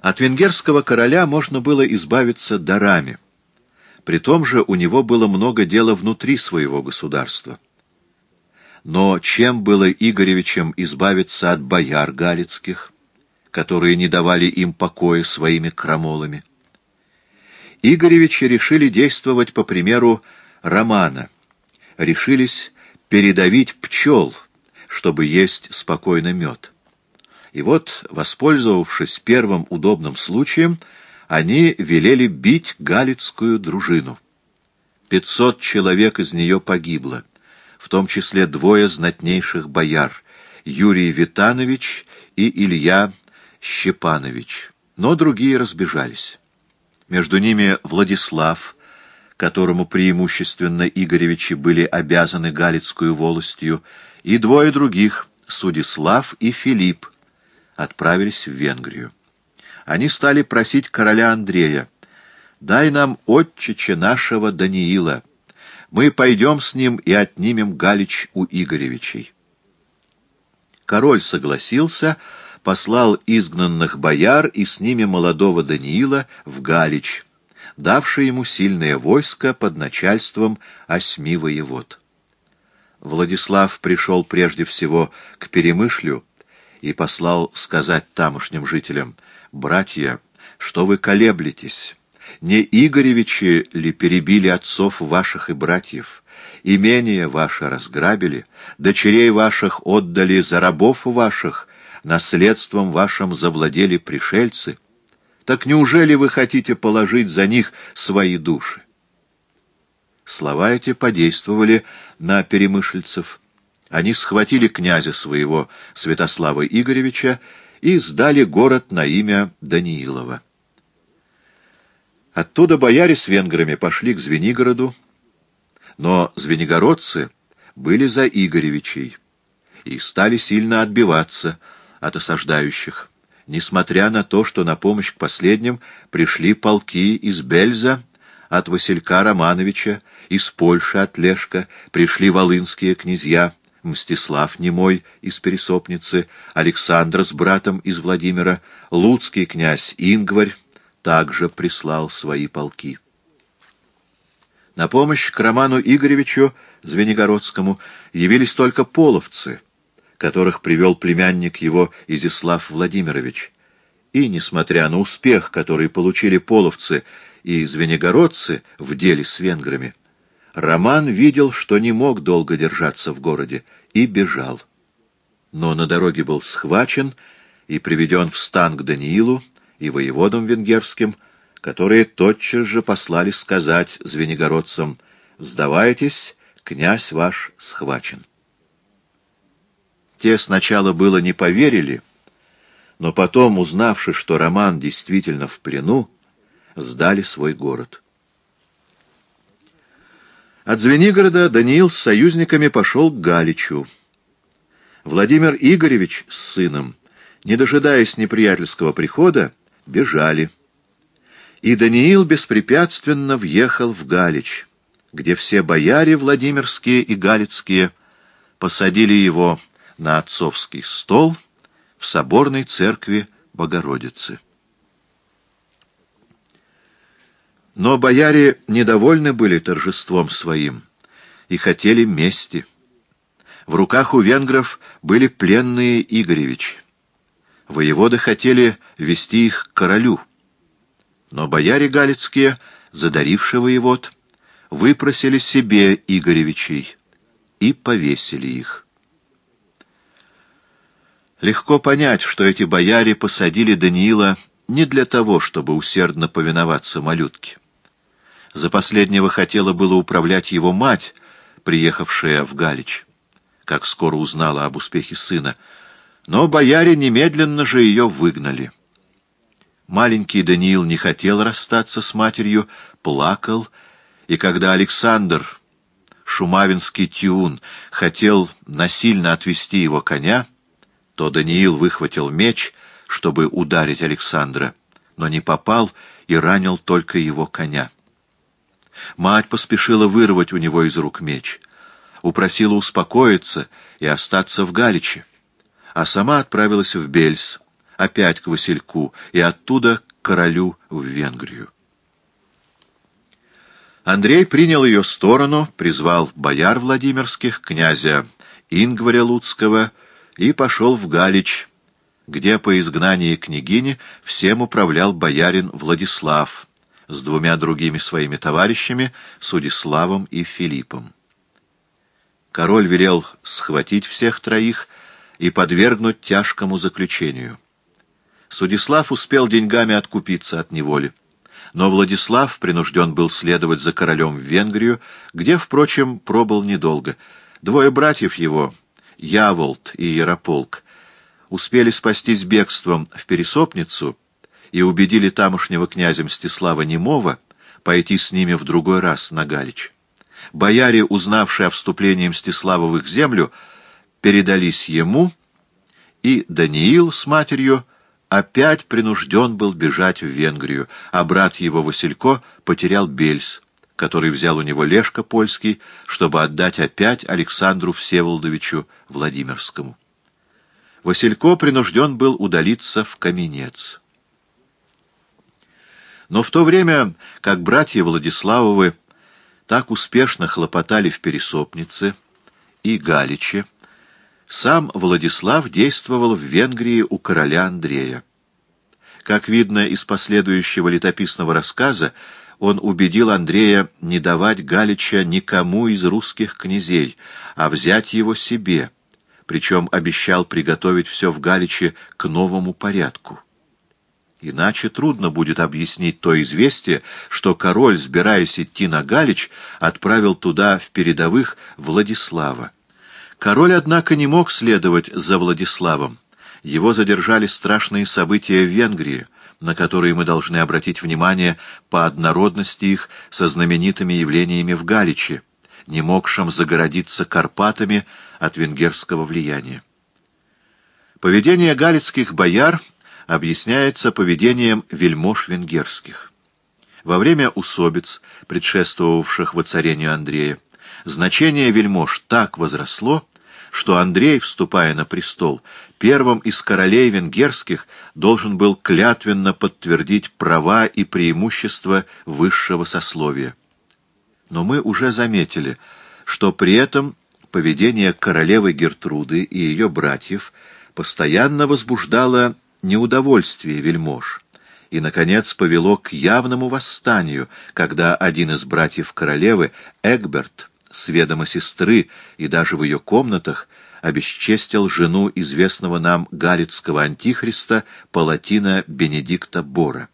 От венгерского короля можно было избавиться дарами. При том же у него было много дела внутри своего государства. Но чем было Игоревичем избавиться от бояр галицких, которые не давали им покоя своими крамолами? Игоревичи решили действовать по примеру Романа, решились передавить пчел, чтобы есть спокойно мед. И вот, воспользовавшись первым удобным случаем, они велели бить галицкую дружину. Пятьсот человек из нее погибло, в том числе двое знатнейших бояр — Юрий Витанович и Илья Щепанович, но другие разбежались. Между ними Владислав, которому преимущественно Игоревичи были обязаны галицкую волостью, и двое других — Судислав и Филипп, отправились в Венгрию. Они стали просить короля Андрея, «Дай нам отчича нашего Даниила. Мы пойдем с ним и отнимем Галич у Игоревичей». Король согласился, послал изгнанных бояр и с ними молодого Даниила в Галич, давший ему сильное войско под начальством осьми воевод. Владислав пришел прежде всего к Перемышлю, и послал сказать тамошним жителям, «Братья, что вы колеблетесь? Не Игоревичи ли перебили отцов ваших и братьев? Имения ваши разграбили, дочерей ваших отдали за рабов ваших, наследством вашим завладели пришельцы? Так неужели вы хотите положить за них свои души?» Слова эти подействовали на перемышльцев. Они схватили князя своего, Святослава Игоревича, и сдали город на имя Даниилова. Оттуда бояре с венграми пошли к Звенигороду, но звенигородцы были за Игоревичей и стали сильно отбиваться от осаждающих, несмотря на то, что на помощь к последним пришли полки из Бельза от Василька Романовича, из Польши от Лешка, пришли волынские князья, Мстислав Немой из Пересопницы, Александр с братом из Владимира, Луцкий князь Ингварь также прислал свои полки. На помощь к Роману Игоревичу Звенигородскому явились только половцы, которых привел племянник его Изяслав Владимирович. И, несмотря на успех, который получили половцы и звенигородцы в деле с венграми, Роман видел, что не мог долго держаться в городе, и бежал. Но на дороге был схвачен и приведен в стан к Даниилу и воеводам венгерским, которые тотчас же послали сказать звенигородцам «Сдавайтесь, князь ваш схвачен». Те сначала было не поверили, но потом, узнавши, что Роман действительно в плену, сдали свой город. От Звенигорода Даниил с союзниками пошел к Галичу. Владимир Игоревич с сыном, не дожидаясь неприятельского прихода, бежали. И Даниил беспрепятственно въехал в Галич, где все бояре Владимирские и Галицкие посадили его на отцовский стол в соборной церкви Богородицы. Но бояре недовольны были торжеством своим и хотели мести. В руках у венгров были пленные Игоревичи. Воеводы хотели вести их к королю. Но бояре галицкие, задарившие воевод, выпросили себе Игоревичей и повесили их. Легко понять, что эти бояре посадили Даниила не для того, чтобы усердно повиноваться малютке. За последнего хотела было управлять его мать, приехавшая в Галич, как скоро узнала об успехе сына, но бояре немедленно же ее выгнали. Маленький Даниил не хотел расстаться с матерью, плакал, и когда Александр, шумавинский тюн, хотел насильно отвести его коня, то Даниил выхватил меч, чтобы ударить Александра, но не попал и ранил только его коня. Мать поспешила вырвать у него из рук меч, упросила успокоиться и остаться в Галиче, а сама отправилась в Бельс, опять к Васильку и оттуда к королю в Венгрию. Андрей принял ее сторону, призвал бояр Владимирских, князя Ингваря Луцкого и пошел в Галич, где по изгнании княгини всем управлял боярин Владислав с двумя другими своими товарищами, Судиславом и Филиппом. Король велел схватить всех троих и подвергнуть тяжкому заключению. Судислав успел деньгами откупиться от неволи. Но Владислав принужден был следовать за королем в Венгрию, где, впрочем, пробыл недолго. Двое братьев его, Яволт и Ярополк, успели спастись бегством в Пересопницу и убедили тамошнего князя Мстислава Немова пойти с ними в другой раз на Галич. Бояре, узнавшие о вступлении Мстислава в их землю, передались ему, и Даниил с матерью опять принужден был бежать в Венгрию, а брат его Василько потерял Бельс, который взял у него Лешка польский, чтобы отдать опять Александру Всеволодовичу Владимирскому. Василько принужден был удалиться в Каменец. Но в то время, как братья Владиславовы так успешно хлопотали в Пересопнице и Галиче, сам Владислав действовал в Венгрии у короля Андрея. Как видно из последующего летописного рассказа, он убедил Андрея не давать Галича никому из русских князей, а взять его себе, причем обещал приготовить все в Галиче к новому порядку. Иначе трудно будет объяснить то известие, что король, сбираясь идти на Галич, отправил туда в передовых Владислава. Король, однако, не мог следовать за Владиславом. Его задержали страшные события в Венгрии, на которые мы должны обратить внимание по однородности их со знаменитыми явлениями в Галиче, не могшим загородиться Карпатами от венгерского влияния. Поведение галицких бояр объясняется поведением вельмож венгерских. Во время усобиц, предшествовавших воцарению Андрея, значение вельмож так возросло, что Андрей, вступая на престол, первым из королей венгерских должен был клятвенно подтвердить права и преимущества высшего сословия. Но мы уже заметили, что при этом поведение королевы Гертруды и ее братьев постоянно возбуждало неудовольствие вельмож и, наконец, повело к явному восстанию, когда один из братьев королевы, Эгберт, с ведома сестры и даже в ее комнатах обесчестил жену известного нам галицкого антихриста Палатина Бенедикта Бора.